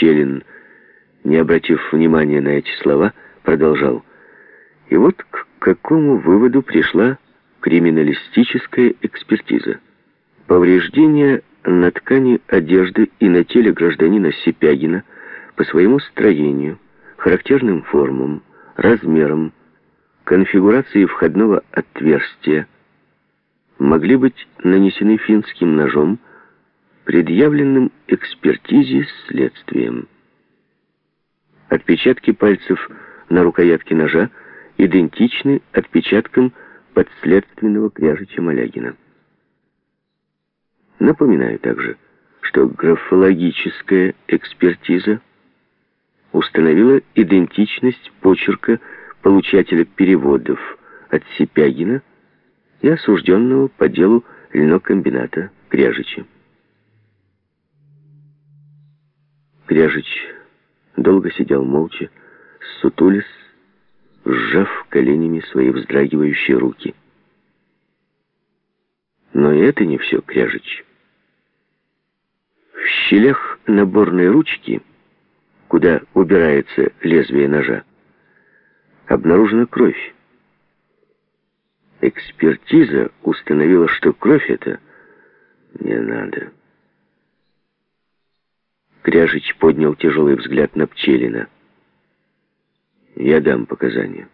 Пчелин, не обратив внимания на эти слова, продолжал. И вот к какому выводу пришла криминалистическая экспертиза. Повреждения на ткани одежды и на теле гражданина Сипягина по своему строению, характерным формам, размерам, конфигурации входного отверстия могли быть нанесены финским ножом, предъявленным экспертизе следствием. Отпечатки пальцев на рукоятке ножа идентичны отпечаткам подследственного кряжича Малягина. Напоминаю также, что графологическая экспертиза установила идентичность почерка получателя переводов от Сипягина и осужденного по делу льнокомбината Кряжича. Кряжич долго сидел молча, сутулясь, сжав коленями свои вздрагивающие руки. Но это не все, Кряжич. В щелях наборной ручки, куда убирается лезвие ножа, обнаружена кровь. Экспертиза установила, что кровь эта не надо. Кряжич поднял тяжелый взгляд на Пчелина. Я дам показания.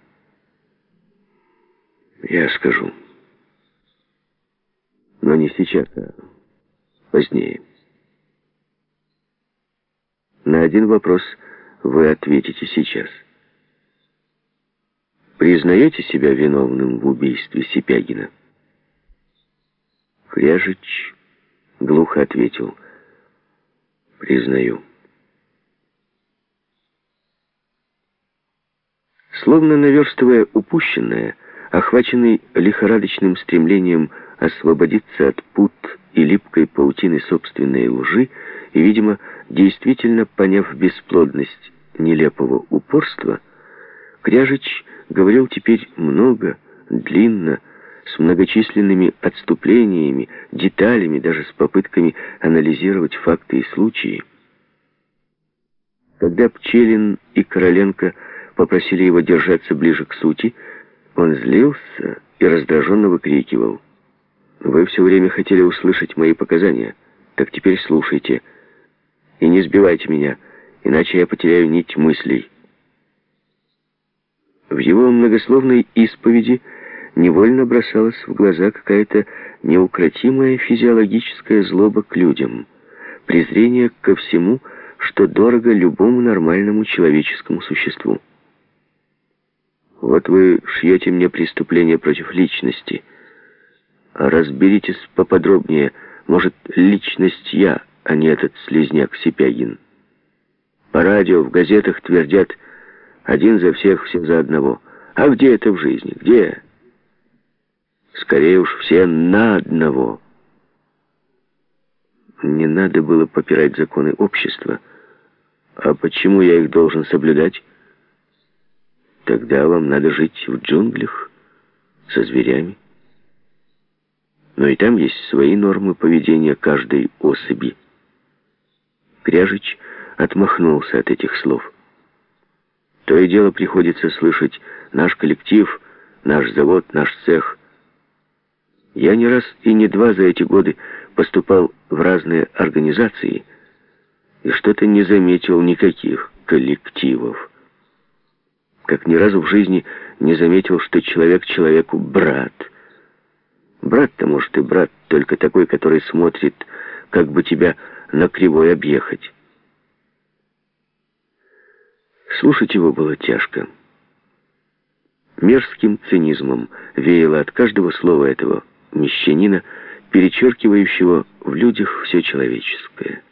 Я скажу. Но не сейчас, а позднее. На один вопрос вы ответите сейчас. Признаете себя виновным в убийстве Сипягина? Кряжич глухо ответил. Признаю. Словно наверстывая упущенное, охваченный лихорадочным стремлением освободиться от пут и липкой паутины собственной лжи, и, видимо, действительно поняв бесплодность нелепого упорства, Кряжич говорил теперь много, длинно, с многочисленными отступлениями, деталями, даже с попытками анализировать факты и случаи. Когда Пчелин и Короленко попросили его держаться ближе к сути, он злился и раздраженно выкрикивал. «Вы все время хотели услышать мои показания, так теперь слушайте. И не сбивайте меня, иначе я потеряю нить мыслей». В его многословной исповеди невольно бросалась в глаза какая-то неукротимая физиологическая злоба к людям, презрение ко всему, что дорого любому нормальному человеческому существу. Вот вы шьете мне преступление против личности. А разберитесь поподробнее. Может, личность я, а не этот слезняк Сипягин. По радио, в газетах твердят один за всех, все за одного. А где это в жизни? Где? Скорее уж все на одного. Не надо было попирать законы общества. А почему я их должен соблюдать? Тогда вам надо жить в джунглях со зверями. Но и там есть свои нормы поведения каждой особи. Кряжич отмахнулся от этих слов. То и дело приходится слышать «наш коллектив», «наш завод», «наш цех». Я не раз и не два за эти годы поступал в разные организации и что-то не заметил никаких коллективов как ни разу в жизни не заметил, что человек человеку брат. Брат-то, может, и брат, только такой, который смотрит, как бы тебя на кривой объехать. Слушать его было тяжко. Мерзким цинизмом веяло от каждого слова этого мещанина, перечеркивающего в людях все человеческое.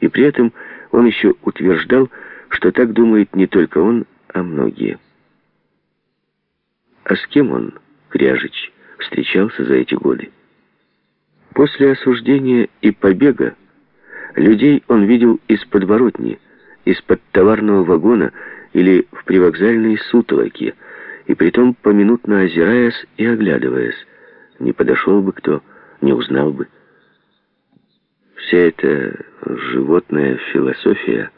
И при этом он еще утверждал, что так думает не только он, а многие. А с кем он, Кряжич, встречался за эти годы? После осуждения и побега людей он видел из подворотни, из-под товарного вагона или в привокзальной сутолоке, и притом поминутно озираясь и оглядываясь. Не подошел бы кто, не узнал бы. Вся эта животная философия